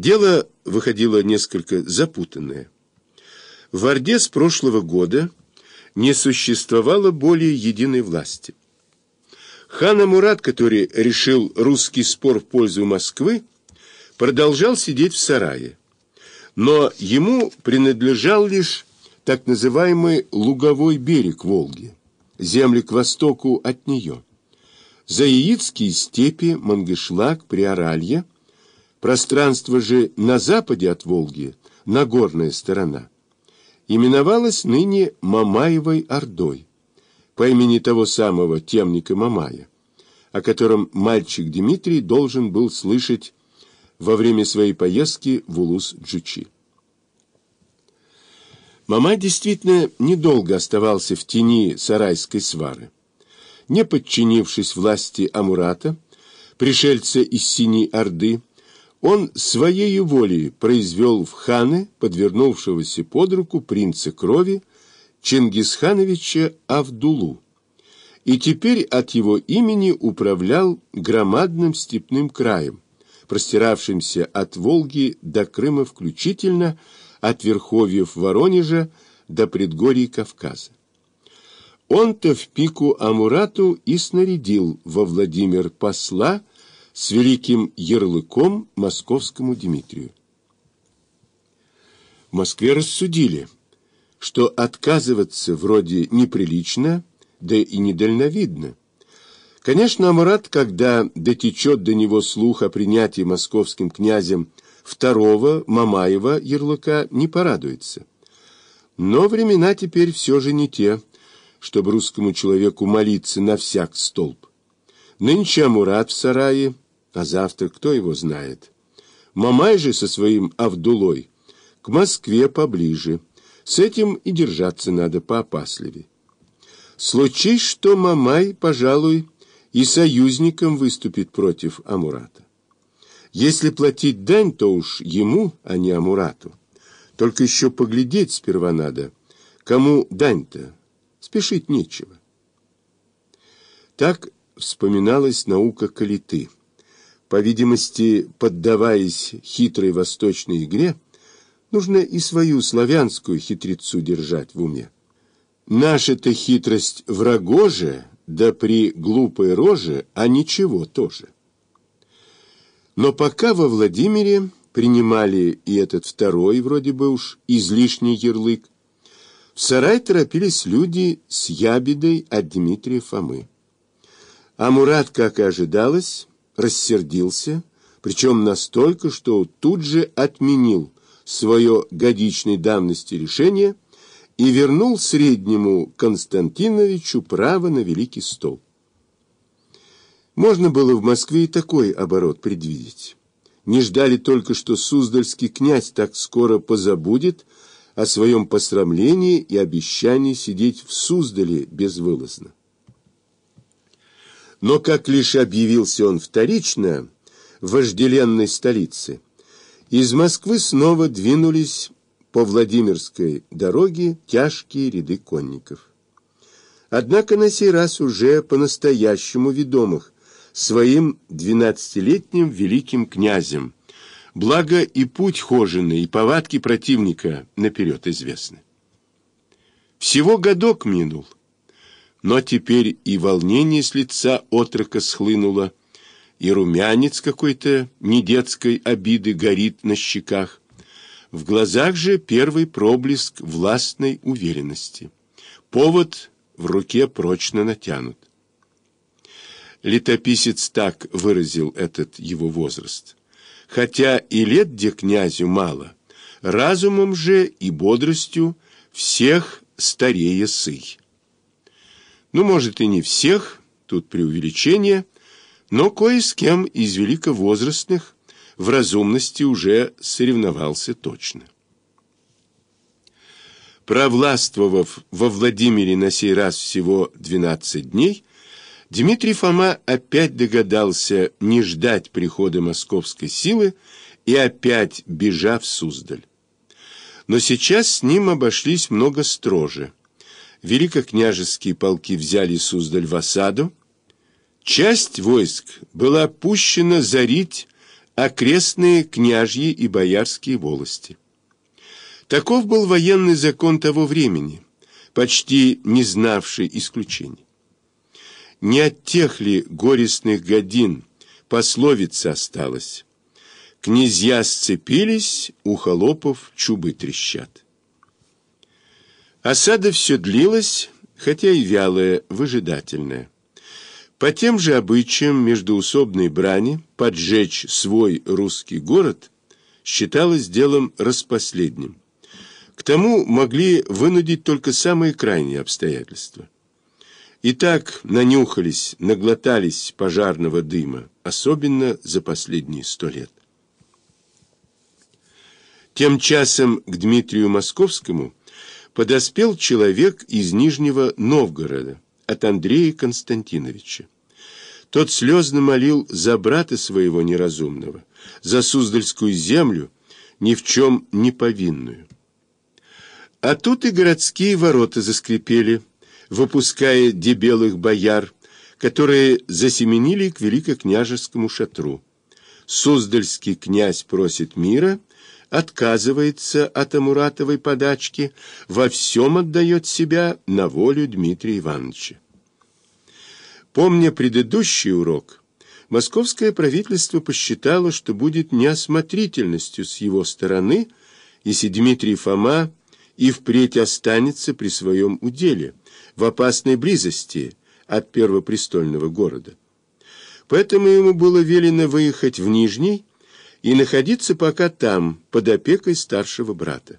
Дело выходило несколько запутанное. В Орде с прошлого года не существовало более единой власти. Хан Амурат, который решил русский спор в пользу Москвы, продолжал сидеть в сарае. Но ему принадлежал лишь так называемый луговой берег Волги, земли к востоку от нее. Заиитские степи, Мангышлак, Приоралье, пространство же на западе от Волги, Нагорная сторона, именовалось ныне Мамаевой Ордой, по имени того самого темника Мамая, о котором мальчик Дмитрий должен был слышать во время своей поездки в Улус-Джучи. Мамай действительно недолго оставался в тени сарайской свары. Не подчинившись власти Амурата, пришельца из Синей Орды, он своей волей произвел в ханы подвернувшегося под руку принца крови Чингисхановича Авдулу, и теперь от его имени управлял громадным степным краем, простиравшимся от Волги до Крыма включительно, от верховьев Воронежа до предгорий Кавказа. Он-то в пику Амурату и снарядил во Владимир посла с великим ярлыком московскому Дмитрию. В Москве рассудили, что отказываться вроде неприлично, да и недальновидно, Конечно, Амурат, когда дотечет до него слух о принятии московским князем второго Мамаева ярлыка, не порадуется. Но времена теперь все же не те, чтобы русскому человеку молиться на всяк столб. Нынче Амурат в сарае, а завтра кто его знает. Мамай же со своим Авдулой к Москве поближе. С этим и держаться надо поопасливее. Случись, что Мамай, пожалуй, и союзником выступит против Амурата. Если платить дань, то уж ему, а не Амурату. Только еще поглядеть сперва надо, кому дань-то, спешить нечего. Так вспоминалась наука калиты. По видимости, поддаваясь хитрой восточной игре, нужно и свою славянскую хитрецу держать в уме. Наша-то хитрость врагоже да при глупой роже, а ничего тоже. Но пока во Владимире принимали и этот второй, вроде бы уж, излишний ярлык, в сарай торопились люди с ябедой от Дмитрия Фомы. А Мурат, как и ожидалось, рассердился, причем настолько, что тут же отменил свое годичной давности решение – и вернул среднему Константиновичу право на Великий стол. Можно было в Москве и такой оборот предвидеть. Не ждали только, что Суздальский князь так скоро позабудет о своем посрамлении и обещании сидеть в Суздале безвылазно. Но как лишь объявился он вторично в вожделенной столице, из Москвы снова двинулись по Владимирской дороге тяжкие ряды конников. Однако на сей раз уже по-настоящему ведомых своим двенадцатилетним великим князем, благо и путь хоженый, и повадки противника наперед известны. Всего годок минул, но теперь и волнение с лица отрока схлынуло, и румянец какой-то недетской обиды горит на щеках, в глазах же первый проблеск властной уверенности. Повод в руке прочно натянут. Летописец так выразил этот его возраст. Хотя и лет где князю мало, разумом же и бодростью всех старее сый. Ну, может, и не всех, тут преувеличение, но кое с кем из великовозрастных в разумности уже соревновался точно. Провластвовав во Владимире на сей раз всего 12 дней, Дмитрий Фома опять догадался не ждать прихода московской силы и опять бежав в Суздаль. Но сейчас с ним обошлись много строже. Великокняжеские полки взяли Суздаль в осаду. Часть войск была пущена зарить окрестные княжьи и боярские волости. Таков был военный закон того времени, почти не знавший исключений. Не от тех ли горестных годин пословица осталась? Князья сцепились, у холопов чубы трещат. Осада все длилась, хотя и вялая, выжидательная. По тем же обычаям междуусобной брани поджечь свой русский город считалось делом распоследним. К тому могли вынудить только самые крайние обстоятельства. И так нанюхались, наглотались пожарного дыма, особенно за последние сто лет. Тем часом к Дмитрию Московскому подоспел человек из Нижнего Новгорода, от Андрея Константиновича. Тот слезно молил за брата своего неразумного, за Суздальскую землю, ни в чем не повинную. А тут и городские ворота заскрипели, выпуская дебелых бояр, которые засеменили к великокняжескому шатру. Суздальский князь просит мира, отказывается от Амуратовой подачки, во всем отдает себя на волю Дмитрия Ивановича. Помня предыдущий урок, московское правительство посчитало, что будет неосмотрительностью с его стороны, если Дмитрий Фома и впредь останется при своем уделе, в опасной близости от первопрестольного города. Поэтому ему было велено выехать в Нижний и находиться пока там, под опекой старшего брата.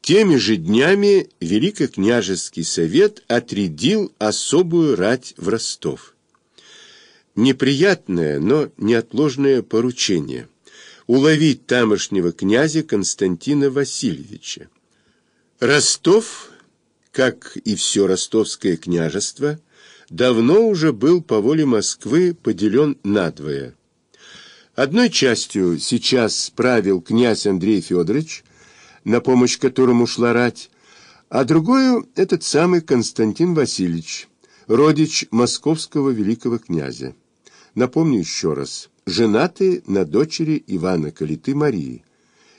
Теми же днями Великокняжеский совет отрядил особую рать в Ростов. Неприятное, но неотложное поручение – уловить тамошнего князя Константина Васильевича. Ростов, как и все ростовское княжество, давно уже был по воле Москвы поделен надвое. Одной частью сейчас правил князь Андрей Федорович, на помощь которому шла рать, а другую этот самый Константин Васильевич, родич московского великого князя. Напомню еще раз, женатый на дочери Ивана Калиты Марии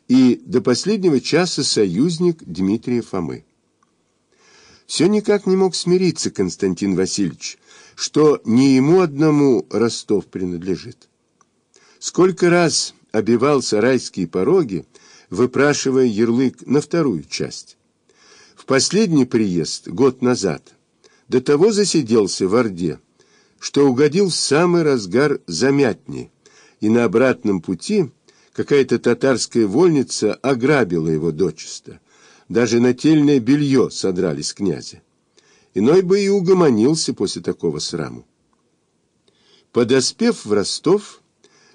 и до последнего часа союзник Дмитрия Фомы. Все никак не мог смириться Константин Васильевич, что не ему одному Ростов принадлежит. Сколько раз обивал сарайские пороги, выпрашивая ярлык на вторую часть. В последний приезд, год назад, до того засиделся в Орде, что угодил в самый разгар замятни, и на обратном пути какая-то татарская вольница ограбила его дочисто. Даже нательное белье содрали с князя. Иной бы и угомонился после такого сраму. Подоспев в Ростов,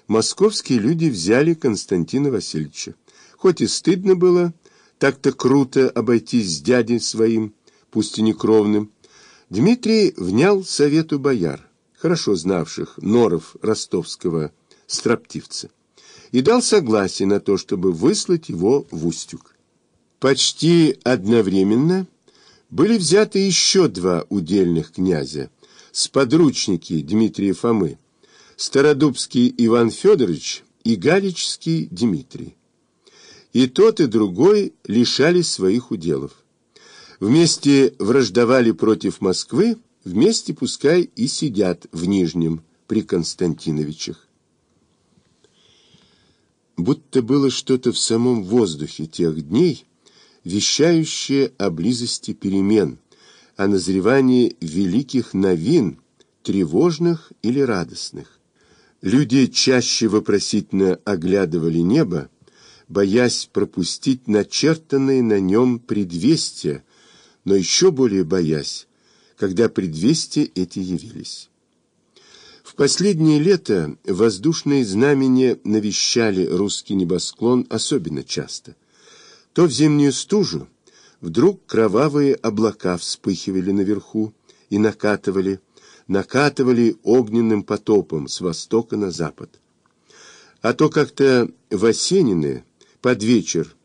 московские люди взяли Константина Васильевича. Хоть и стыдно было так-то круто обойтись с дядей своим, пусть и не кровным, Дмитрий внял совету бояр, хорошо знавших норов ростовского строптивца, и дал согласие на то, чтобы выслать его в Устюг. Почти одновременно были взяты еще два удельных князя, сподручники Дмитрия Фомы, Стародубский Иван Федорович и Галичский Дмитрий. И тот, и другой лишались своих уделов. Вместе враждовали против Москвы, вместе пускай и сидят в Нижнем при Константиновичах. Будто было что-то в самом воздухе тех дней, вещающее о близости перемен, о назревании великих новин, тревожных или радостных. Люди чаще вопросительно оглядывали небо, боясь пропустить начертанные на нем предвестия, но еще более боясь, когда предвестия эти явились. В последнее лето воздушные знамения навещали русский небосклон особенно часто. То в зимнюю стужу вдруг кровавые облака вспыхивали наверху и накатывали, накатывали огненным потопом с востока на запад. А то как-то в осенины, под вечер,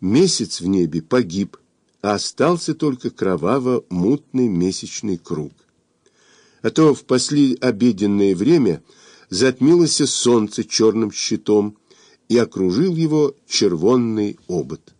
месяц в небе погиб, а остался только кроваво-мутный месячный круг. А то в послеобеденное время затмилось солнце черным щитом, и окружил его червонный обод.